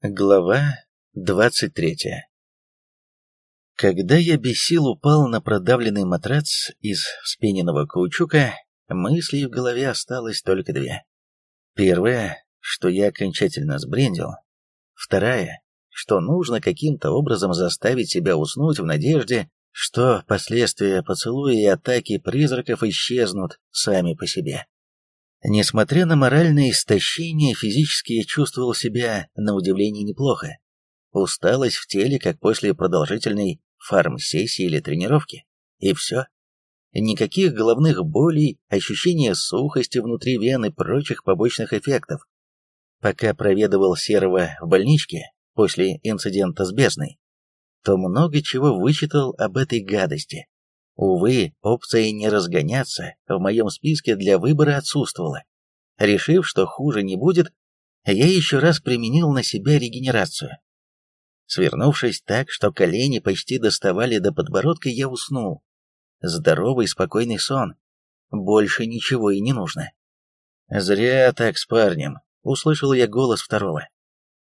Глава двадцать третья Когда я без сил упал на продавленный матрац из вспененного каучука, мыслей в голове осталось только две. Первая, что я окончательно сбрендил. Вторая, что нужно каким-то образом заставить себя уснуть в надежде, что последствия поцелуя и атаки призраков исчезнут сами по себе. Несмотря на моральное истощение, физически я чувствовал себя, на удивление, неплохо. Усталость в теле, как после продолжительной фарм-сессии или тренировки. И все. Никаких головных болей, ощущения сухости внутри вен и прочих побочных эффектов. Пока проведывал Серого в больничке после инцидента с бездной, то много чего вычитал об этой гадости. Увы, опция не разгоняться в моем списке для выбора отсутствовала. Решив, что хуже не будет, я еще раз применил на себя регенерацию. Свернувшись так, что колени почти доставали до подбородка, я уснул. Здоровый, спокойный сон. Больше ничего и не нужно. «Зря так с парнем», — услышал я голос второго.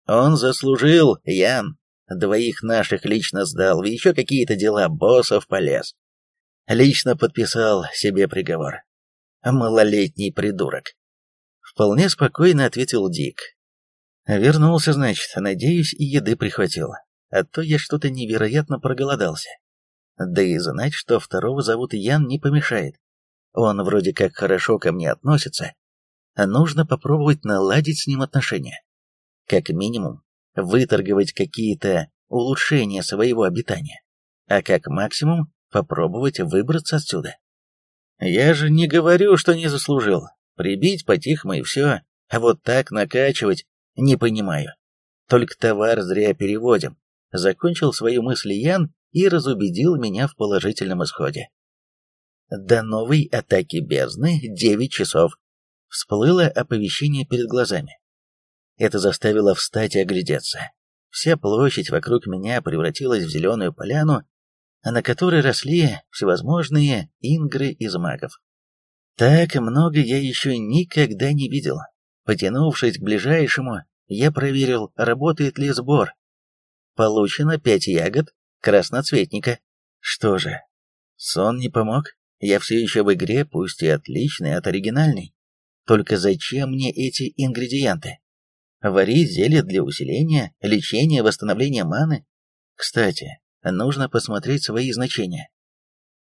«Он заслужил, Ян. Двоих наших лично сдал, еще какие-то дела боссов полез. Лично подписал себе приговор. Малолетний придурок. Вполне спокойно ответил Дик. Вернулся, значит, надеюсь, и еды прихватил. А то я что-то невероятно проголодался. Да и знать, что второго зовут Ян, не помешает. Он вроде как хорошо ко мне относится. А нужно попробовать наладить с ним отношения. Как минимум, выторговать какие-то улучшения своего обитания. А как максимум, попробовать выбраться отсюда. Я же не говорю, что не заслужил. Прибить по-тихому и все, а вот так накачивать не понимаю. Только товар зря переводим. Закончил свою мысль Ян и разубедил меня в положительном исходе. До новой атаки бездны 9 часов. Всплыло оповещение перед глазами. Это заставило встать и оглядеться. Вся площадь вокруг меня превратилась в зеленую поляну, на которой росли всевозможные ингры из магов. Так много я еще никогда не видел. Потянувшись к ближайшему, я проверил, работает ли сбор. Получено пять ягод красноцветника. Что же, сон не помог? Я все еще в игре, пусть и отличный от оригинальной. Только зачем мне эти ингредиенты? Варить зелье для усиления, лечения, восстановления маны? Кстати, нужно посмотреть свои значения.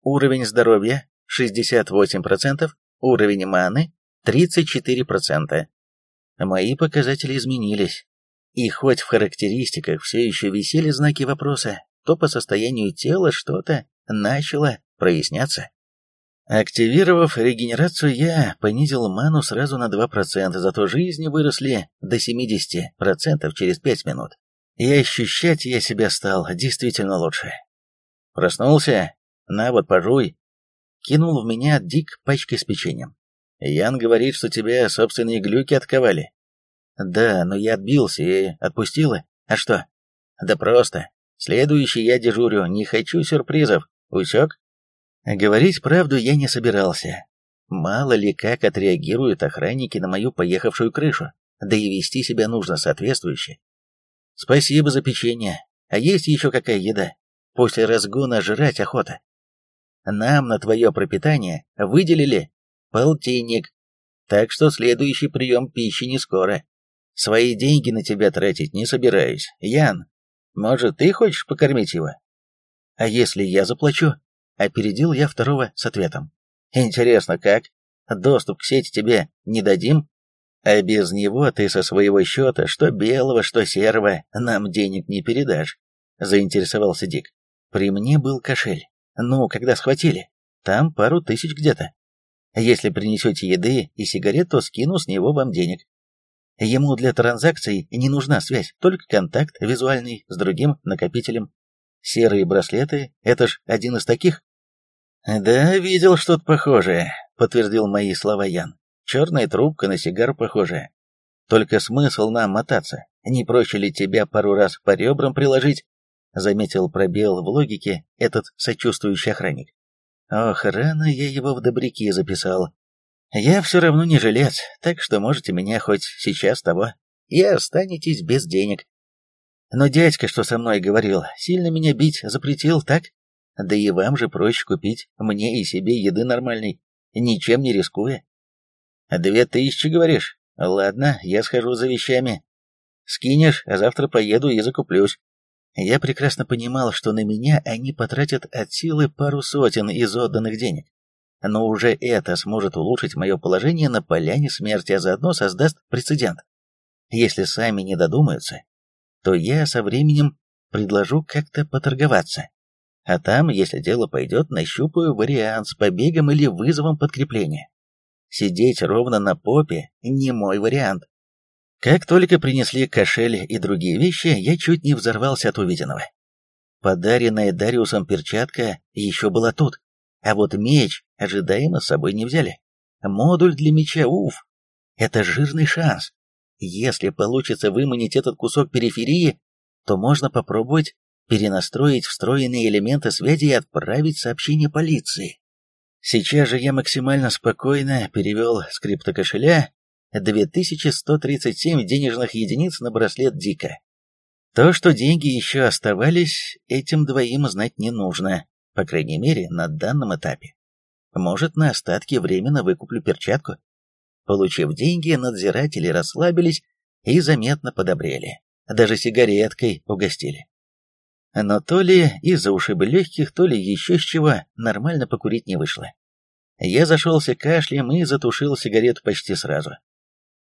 Уровень здоровья 68%, уровень маны 34%. Мои показатели изменились. И хоть в характеристиках все еще висели знаки вопроса, то по состоянию тела что-то начало проясняться. Активировав регенерацию, я понизил ману сразу на 2%, зато жизни выросли до 70% через 5 минут и ощущать я себя стал действительно лучше. Проснулся? На вот, пожуй. Кинул в меня Дик пачкой с печеньем. Ян говорит, что тебя собственные глюки отковали. Да, но я отбился и отпустила. А что? Да просто. Следующий я дежурю, не хочу сюрпризов. Усек? Говорить правду я не собирался. Мало ли как отреагируют охранники на мою поехавшую крышу. Да и вести себя нужно соответствующе. Спасибо за печенье. А есть еще какая еда? После разгона жрать охота. Нам на твое пропитание выделили полтинник, так что следующий прием пищи не скоро. Свои деньги на тебя тратить не собираюсь. Ян, может, ты хочешь покормить его? А если я заплачу? Опередил я второго с ответом. Интересно, как? Доступ к сети тебе не дадим? А без него ты со своего счета, что белого, что серого, нам денег не передашь, заинтересовался Дик. При мне был кошель. Ну, когда схватили, там пару тысяч где-то. Если принесете еды и сигарет, то скину с него вам денег. Ему для транзакций не нужна связь, только контакт визуальный с другим накопителем. Серые браслеты — это ж один из таких. «Да, видел что-то похожее», — подтвердил мои слова Ян. Черная трубка на сигар похожая. Только смысл нам мотаться. Не проще ли тебя пару раз по ребрам приложить? Заметил пробел в логике этот сочувствующий охранник. Ох, рано я его в добряки записал. Я все равно не жилец, так что можете меня хоть сейчас того. И останетесь без денег. Но дядька, что со мной говорил, сильно меня бить запретил, так? Да и вам же проще купить мне и себе еды нормальной, ничем не рискуя. Две тысячи, говоришь? Ладно, я схожу за вещами. Скинешь, а завтра поеду и закуплюсь. Я прекрасно понимал, что на меня они потратят от силы пару сотен из отданных денег. Но уже это сможет улучшить мое положение на поляне смерти, а заодно создаст прецедент. Если сами не додумаются, то я со временем предложу как-то поторговаться. А там, если дело пойдет, нащупаю вариант с побегом или вызовом подкрепления. Сидеть ровно на попе – не мой вариант. Как только принесли кошель и другие вещи, я чуть не взорвался от увиденного. Подаренная Дариусом перчатка еще была тут, а вот меч ожидаемо с собой не взяли. Модуль для меча, уф, это жирный шанс. Если получится выманить этот кусок периферии, то можно попробовать перенастроить встроенные элементы связи и отправить сообщение полиции. Сейчас же я максимально спокойно перевел с криптокошеля 2137 денежных единиц на браслет Дика. То, что деньги еще оставались, этим двоим знать не нужно, по крайней мере, на данном этапе. Может, на остатки временно выкуплю перчатку. Получив деньги, надзиратели расслабились и заметно подобрели. Даже сигареткой угостили. Но то ли из-за ушиба легких, то ли еще с чего, нормально покурить не вышло. Я зашелся кашлем и затушил сигарету почти сразу.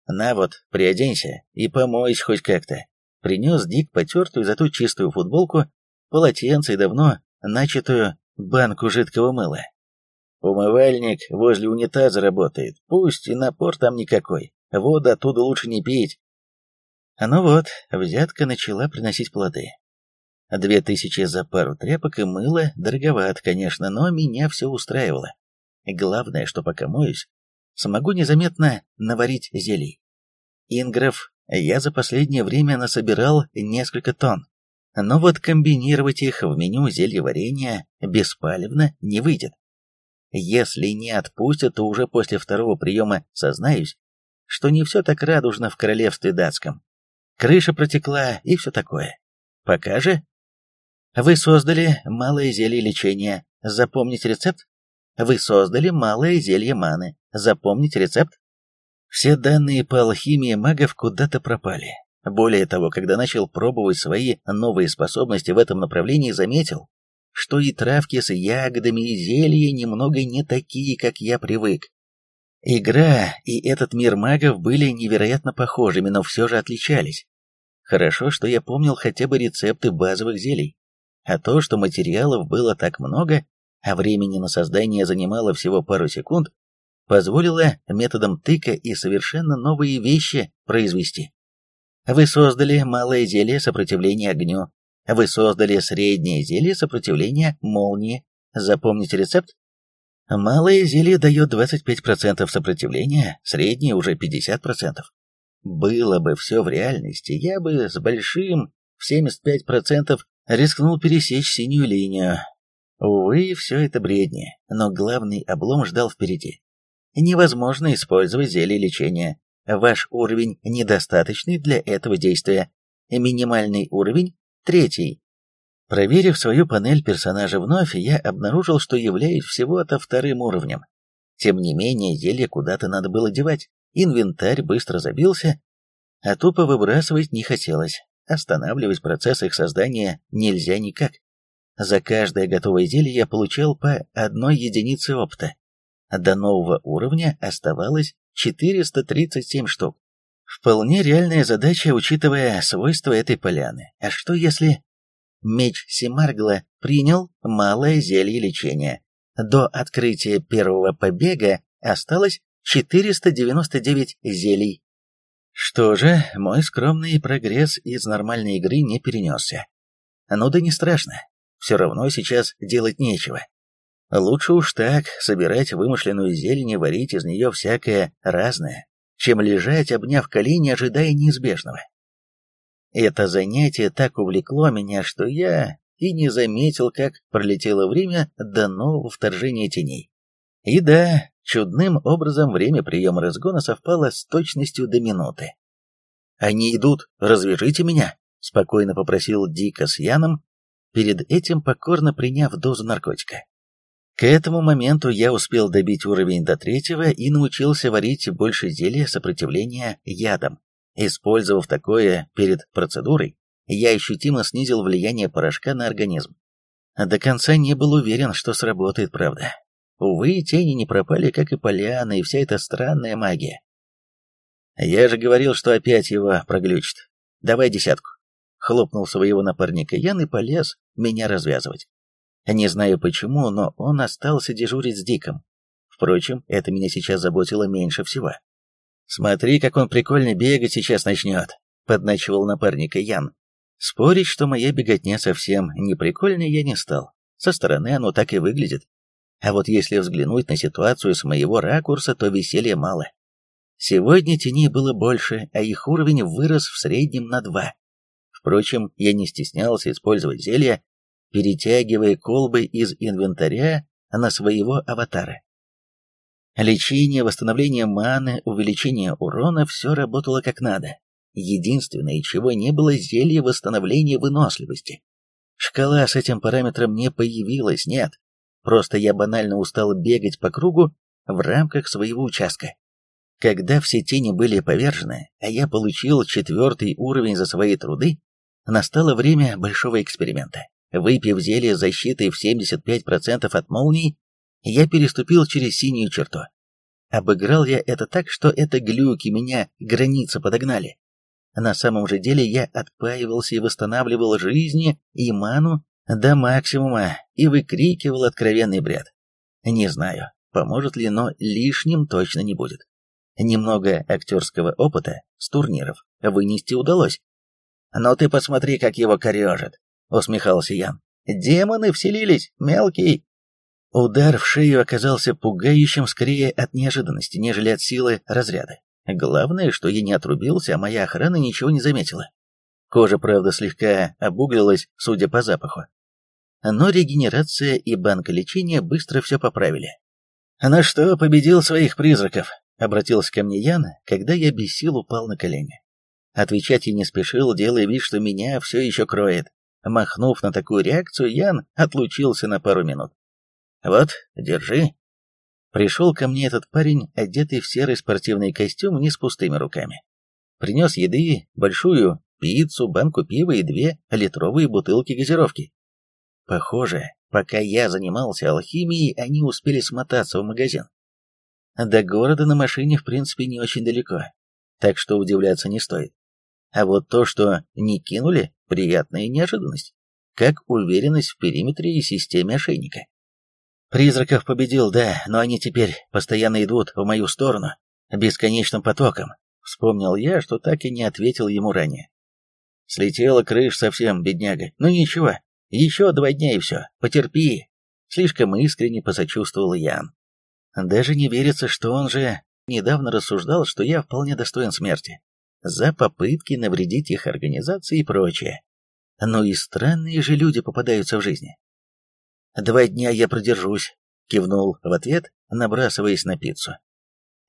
«На вот, приоденься и помойся хоть как-то». Принес Дик потертую, зато чистую футболку, полотенце и давно начатую банку жидкого мыла. Умывальник возле унитаза работает, пусть и напор там никакой, воду оттуда лучше не пить. Ну вот, взятка начала приносить плоды. Две тысячи за пару тряпок и мыла дороговато, конечно, но меня все устраивало. Главное, что пока моюсь, смогу незаметно наварить зелий. Ингров я за последнее время насобирал несколько тонн, но вот комбинировать их в меню зелья варенья беспалевно не выйдет. Если не отпустят, то уже после второго приема сознаюсь, что не все так радужно в королевстве датском. Крыша протекла и все такое. Пока же... Вы создали малое зелье лечения. Запомнить рецепт? Вы создали малое зелье маны. Запомнить рецепт? Все данные по алхимии магов куда-то пропали. Более того, когда начал пробовать свои новые способности в этом направлении, заметил, что и травки с ягодами и зелья немного не такие, как я привык. Игра и этот мир магов были невероятно похожими, но все же отличались. Хорошо, что я помнил хотя бы рецепты базовых зелий. А то, что материалов было так много, а времени на создание занимало всего пару секунд, позволило методом тыка и совершенно новые вещи произвести. Вы создали малое зелье сопротивления огню. Вы создали среднее зелье сопротивления молнии. Запомните рецепт? Малое зелье дает 25% сопротивления, среднее уже 50%. Было бы все в реальности, я бы с большим в 75% рискнул пересечь синюю линию, Увы, все это бредни, но главный облом ждал впереди. Невозможно использовать зелье лечения. Ваш уровень недостаточный для этого действия. Минимальный уровень – третий. Проверив свою панель персонажа вновь, я обнаружил, что являюсь всего-то вторым уровнем. Тем не менее, зелье куда-то надо было девать. Инвентарь быстро забился, а тупо выбрасывать не хотелось. Останавливать процесс их создания нельзя никак. За каждое готовое зелье я получал по одной единице опыта. До нового уровня оставалось 437 штук. Вполне реальная задача, учитывая свойства этой поляны. А что если... Меч Семаргла принял малое зелье лечения. До открытия первого побега осталось 499 зелий. Что же, мой скромный прогресс из нормальной игры не перенесся. Ну да не страшно, все равно сейчас делать нечего. Лучше уж так, собирать вымышленную зелень и варить из нее всякое разное, чем лежать, обняв колени, ожидая неизбежного. Это занятие так увлекло меня, что я и не заметил, как пролетело время до нового вторжения теней. И да, чудным образом время приема разгона совпало с точностью до минуты. «Они идут, развяжите меня!» спокойно попросил Дика с Яном, перед этим покорно приняв дозу наркотика. К этому моменту я успел добить уровень до третьего и научился варить больше зелья сопротивления ядам. Использовав такое перед процедурой, я ощутимо снизил влияние порошка на организм. До конца не был уверен, что сработает, правда. Увы, тени не пропали, как и поляны, и вся эта странная магия. Я же говорил, что опять его проглючит. Давай десятку. Хлопнул своего напарника Ян и полез меня развязывать. Не знаю почему, но он остался дежурить с Диком. Впрочем, это меня сейчас заботило меньше всего. «Смотри, как он прикольно бегать сейчас начнет», — подначивал напарника Ян. Спорить, что моя беготня совсем не прикольная, я не стал. Со стороны оно так и выглядит. А вот если взглянуть на ситуацию с моего ракурса, то веселья мало. Сегодня теней было больше, а их уровень вырос в среднем на два. Впрочем, я не стеснялся использовать зелья, перетягивая колбы из инвентаря на своего аватара. Лечение, восстановление маны, увеличение урона – все работало как надо. Единственное, чего не было, зелье восстановления выносливости. Шкала с этим параметром не появилась, нет. Просто я банально устал бегать по кругу в рамках своего участка. Когда все тени были повержены, а я получил четвертый уровень за свои труды, настало время большого эксперимента. Выпив зелье с защитой в 75% от молний, я переступил через синюю черту. Обыграл я это так, что это глюки меня границы подогнали. На самом же деле я отпаивался и восстанавливал жизни и ману до максимума и выкрикивал откровенный бред. Не знаю, поможет ли, но лишним точно не будет. Немного актерского опыта с турниров вынести удалось. «Но ты посмотри, как его корежит!» — усмехался Ян. «Демоны вселились, мелкий!» Удар в шею оказался пугающим скорее от неожиданности, нежели от силы разряда. Главное, что я не отрубился, а моя охрана ничего не заметила. Кожа, правда, слегка обуглилась, судя по запаху. Но регенерация и банка лечения быстро все поправили. «На что победил своих призраков?» — обратился ко мне Ян, когда я без сил упал на колени. Отвечать я не спешил, делая вид, что меня все еще кроет. Махнув на такую реакцию, Ян отлучился на пару минут. «Вот, держи», Пришел ко мне этот парень, одетый в серый спортивный костюм, не с пустыми руками. Принес еды, большую пиццу, банку пива и две литровые бутылки газировки. Похоже, пока я занимался алхимией, они успели смотаться в магазин. До города на машине, в принципе, не очень далеко, так что удивляться не стоит. А вот то, что не кинули, приятная неожиданность, как уверенность в периметре и системе ошейника. Призраков победил, да, но они теперь постоянно идут в мою сторону, бесконечным потоком. Вспомнил я, что так и не ответил ему ранее. Слетела крыш совсем, бедняга. Ну ничего, еще два дня и все, потерпи. Слишком искренне посочувствовал Ян. Даже не верится, что он же недавно рассуждал, что я вполне достоин смерти. За попытки навредить их организации и прочее. Но и странные же люди попадаются в жизни. «Два дня я продержусь», — кивнул в ответ, набрасываясь на пиццу.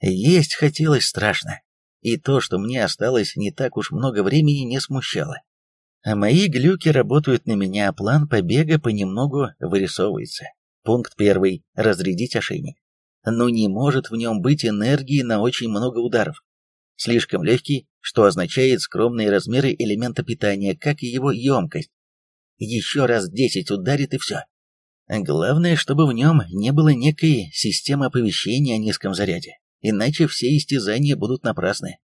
Есть хотелось страшно, и то, что мне осталось не так уж много времени, не смущало. А мои глюки работают на меня, а план побега понемногу вырисовывается. Пункт первый — разрядить ошейник. Но не может в нем быть энергии на очень много ударов. Слишком легкий, что означает скромные размеры элемента питания, как и его емкость. Еще раз десять ударит и все. Главное, чтобы в нем не было некой системы оповещения о низком заряде, иначе все истязания будут напрасны.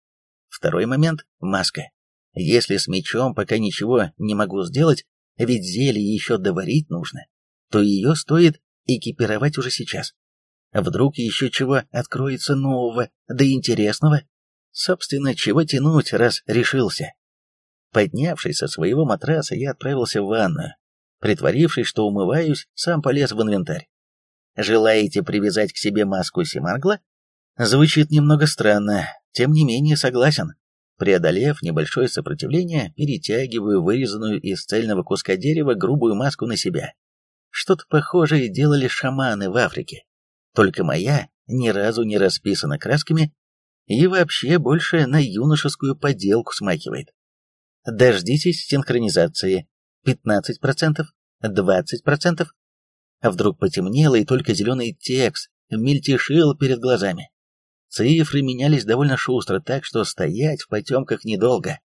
Второй момент – маска. Если с мечом пока ничего не могу сделать, ведь зелье еще доварить нужно, то ее стоит экипировать уже сейчас. Вдруг еще чего откроется нового, да интересного? Собственно, чего тянуть, раз решился. Поднявшись со своего матраса, я отправился в ванную, Притворившись, что умываюсь, сам полез в инвентарь. Желаете привязать к себе маску Симаргла? Звучит немного странно, тем не менее согласен. Преодолев небольшое сопротивление, перетягиваю вырезанную из цельного куска дерева грубую маску на себя. Что-то похожее делали шаманы в Африке. Только моя ни разу не расписана красками и вообще больше на юношескую поделку смахивает. Дождитесь синхронизации. 15%, 20%. А вдруг потемнело, и только зеленый текст мельтешил перед глазами. Цифры менялись довольно шустро, так что стоять в потемках недолго.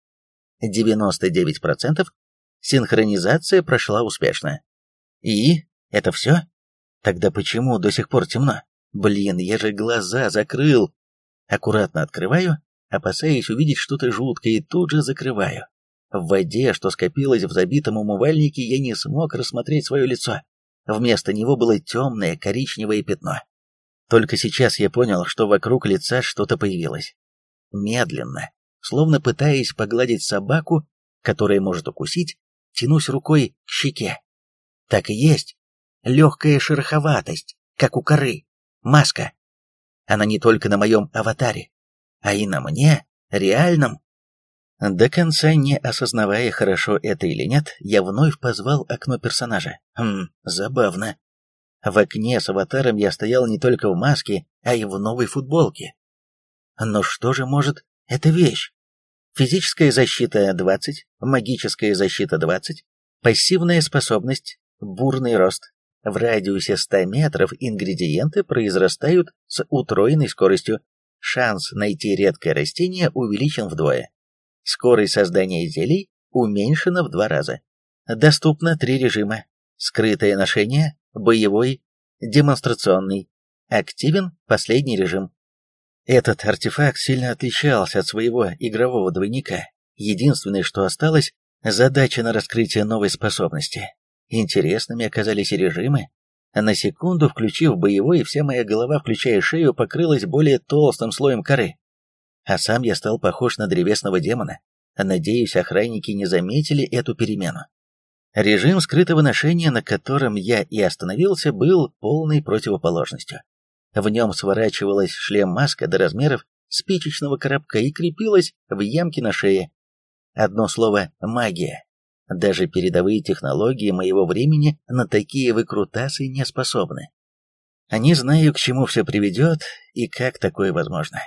99% синхронизация прошла успешно. И это все? Тогда почему до сих пор темно? Блин, я же глаза закрыл. Аккуратно открываю, опасаясь увидеть что-то жуткое, и тут же закрываю. В воде, что скопилось в забитом умывальнике, я не смог рассмотреть свое лицо. Вместо него было темное коричневое пятно. Только сейчас я понял, что вокруг лица что-то появилось. Медленно, словно пытаясь погладить собаку, которая может укусить, тянусь рукой к щеке. Так и есть. Легкая шероховатость, как у коры. Маска. Она не только на моем аватаре, а и на мне, реальном. До конца не осознавая, хорошо это или нет, я вновь позвал окно персонажа. Хм, забавно. В окне с аватаром я стоял не только в маске, а и в новой футболке. Но что же может эта вещь? Физическая защита 20, магическая защита 20, пассивная способность, бурный рост. В радиусе 100 метров ингредиенты произрастают с утроенной скоростью. Шанс найти редкое растение увеличен вдвое. Скорость создания зелий уменьшена в два раза. Доступно три режима. Скрытое ношение, боевой, демонстрационный. Активен последний режим. Этот артефакт сильно отличался от своего игрового двойника. Единственное, что осталось, задача на раскрытие новой способности. Интересными оказались режимы. На секунду, включив боевой, вся моя голова, включая шею, покрылась более толстым слоем коры. А сам я стал похож на древесного демона. Надеюсь, охранники не заметили эту перемену. Режим скрытого ношения, на котором я и остановился, был полной противоположностью. В нем сворачивалась шлем-маска до размеров спичечного коробка и крепилась в ямке на шее. Одно слово «магия». Даже передовые технологии моего времени на такие выкрутасы не способны. Не знаю, к чему все приведет и как такое возможно.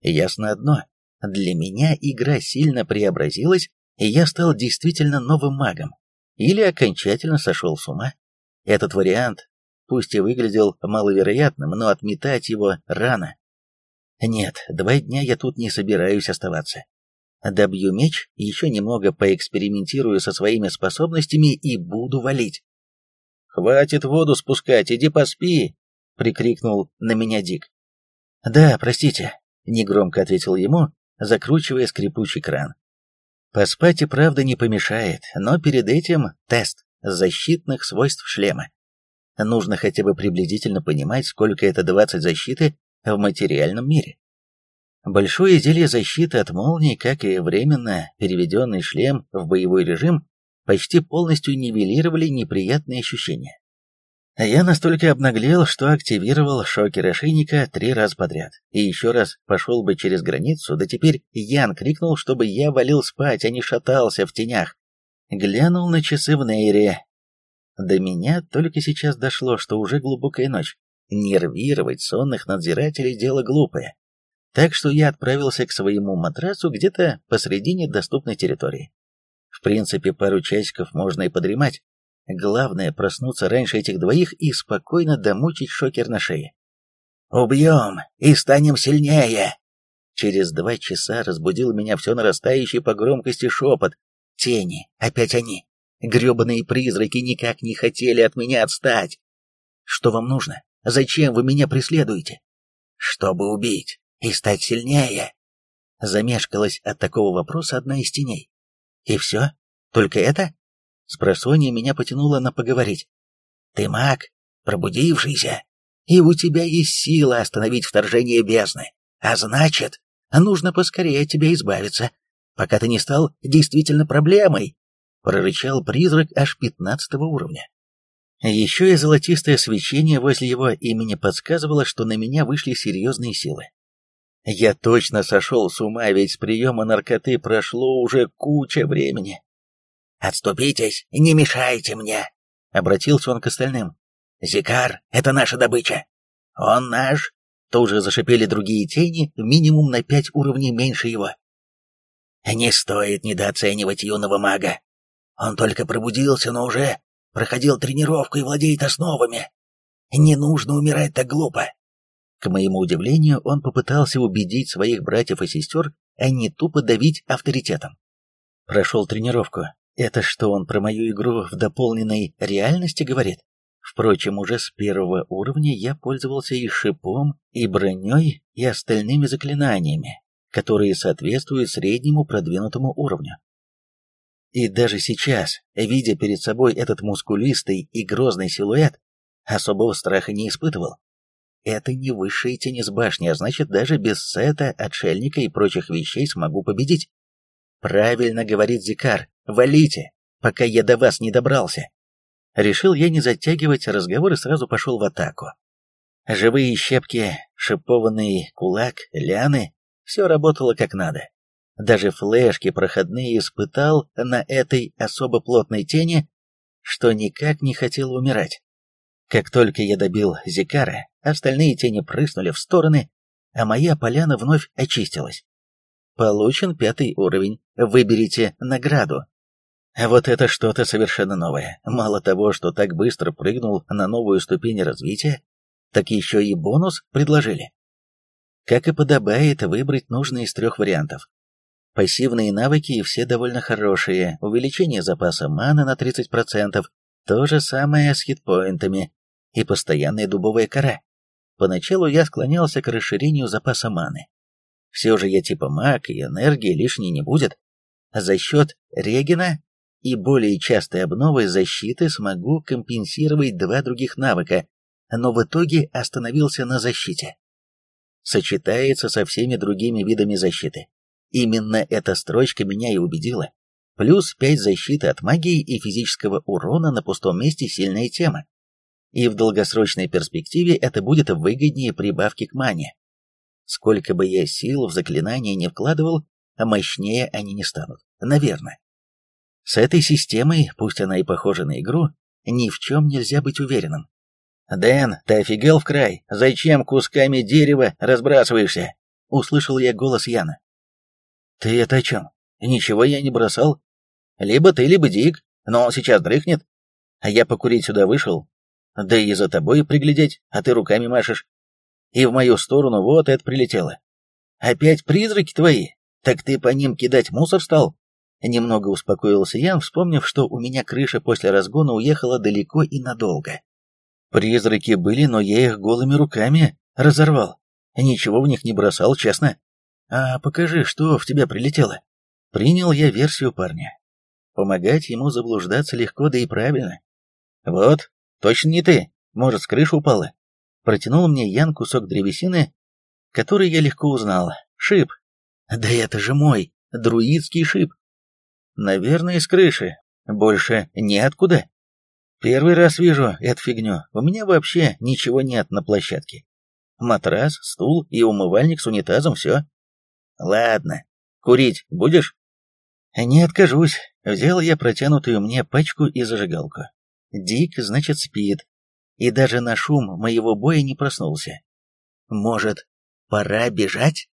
Ясно одно, для меня игра сильно преобразилась, и я стал действительно новым магом или окончательно сошел с ума. Этот вариант, пусть и выглядел маловероятным, но отметать его рано. Нет, два дня я тут не собираюсь оставаться. Добью меч, еще немного поэкспериментирую со своими способностями и буду валить. «Хватит воду спускать, иди поспи!» — прикрикнул на меня Дик. «Да, простите», — негромко ответил ему, закручивая скрипучий кран. Поспать и правда не помешает, но перед этим тест защитных свойств шлема. Нужно хотя бы приблизительно понимать, сколько это 20 защиты в материальном мире. Большое зелье защиты от молний, как и временно переведенный шлем в боевой режим, почти полностью нивелировали неприятные ощущения. Я настолько обнаглел, что активировал шокер ошейника три раза подряд. И еще раз пошел бы через границу, да теперь Ян крикнул, чтобы я валил спать, а не шатался в тенях. Глянул на часы в Нейре. До меня только сейчас дошло, что уже глубокая ночь. Нервировать сонных надзирателей – дело глупое. Так что я отправился к своему матрасу где-то посредине доступной территории. В принципе, пару часиков можно и подремать, Главное проснуться раньше этих двоих и спокойно домучить шокер на шее. «Убьем и станем сильнее!» Через два часа разбудил меня все нарастающий по громкости шепот. «Тени! Опять они! Гребаные призраки никак не хотели от меня отстать! Что вам нужно? Зачем вы меня преследуете?» «Чтобы убить и стать сильнее!» Замешкалась от такого вопроса одна из теней. «И все? Только это?» Спросонья меня потянуло на поговорить. «Ты маг, пробудившийся, и у тебя есть сила остановить вторжение бездны. А значит, нужно поскорее от тебя избавиться, пока ты не стал действительно проблемой», — прорычал призрак аж пятнадцатого уровня. Еще и золотистое свечение возле его имени подсказывало, что на меня вышли серьезные силы. Я точно сошел с ума, ведь с приема наркоты прошло уже куча времени. «Отступитесь, не мешайте мне!» — обратился он к остальным. «Зикар — это наша добыча!» «Он наш!» — тут же зашипели другие тени, минимум на пять уровней меньше его. Не стоит недооценивать юного мага. Он только пробудился, но уже проходил тренировку и владеет основами. Не нужно умирать так глупо. К моему удивлению, он попытался убедить своих братьев и сестер, а не тупо давить авторитетом. Прошел тренировку. Это что, он про мою игру в дополненной реальности говорит? Впрочем, уже с первого уровня я пользовался и шипом, и броней, и остальными заклинаниями, которые соответствуют среднему продвинутому уровню. И даже сейчас, видя перед собой этот мускулистый и грозный силуэт, особого страха не испытывал. Это не высшие тени с башни, а значит, даже без сета, отшельника и прочих вещей смогу победить. Правильно говорит Зикар, валите, пока я до вас не добрался. Решил я не затягивать разговор и сразу пошел в атаку. Живые щепки, шипованный кулак, ляны — все работало как надо. Даже флешки проходные испытал на этой особо плотной тени, что никак не хотел умирать. Как только я добил Зикара, остальные тени прыснули в стороны, а моя поляна вновь очистилась. Получен пятый уровень. Выберите награду. Вот это что-то совершенно новое. Мало того, что так быстро прыгнул на новую ступень развития, так еще и бонус предложили. Как и подобает, выбрать нужный из трех вариантов. Пассивные навыки и все довольно хорошие, увеличение запаса маны на 30%, то же самое с хитпоинтами и постоянная дубовая кора. Поначалу я склонялся к расширению запаса маны. Все же я типа маг, и энергии лишней не будет. За счет регена и более частой обновы защиты смогу компенсировать два других навыка, но в итоге остановился на защите. Сочетается со всеми другими видами защиты. Именно эта строчка меня и убедила. Плюс 5 защиты от магии и физического урона на пустом месте сильная тема. И в долгосрочной перспективе это будет выгоднее прибавки к мане. Сколько бы я сил в заклинания не вкладывал, мощнее они не станут. Наверное. С этой системой, пусть она и похожа на игру, ни в чем нельзя быть уверенным. «Дэн, ты офигел в край? Зачем кусками дерева разбрасываешься?» Услышал я голос Яна. «Ты это о чем? Ничего я не бросал. Либо ты, либо Дик, но он сейчас дрыхнет. А я покурить сюда вышел. Да и за тобой приглядеть, а ты руками машешь. И в мою сторону вот это прилетело. Опять призраки твои? Так ты по ним кидать мусор стал?» Немного успокоился Ян, вспомнив, что у меня крыша после разгона уехала далеко и надолго. Призраки были, но я их голыми руками разорвал. Ничего в них не бросал, честно. А покажи, что в тебя прилетело. Принял я версию парня. Помогать ему заблуждаться легко, да и правильно. Вот, точно не ты. Может, с крыши упала. Протянул мне Ян кусок древесины, который я легко узнал. Шип. Да это же мой, друидский шип. Наверное, с крыши. Больше неоткуда. Первый раз вижу эту фигню. У меня вообще ничего нет на площадке. Матрас, стул и умывальник с унитазом, все. Ладно. Курить будешь? Не откажусь. Взял я протянутую мне пачку и зажигалку. Дик, значит, спит. И даже на шум моего боя не проснулся. Может, пора бежать?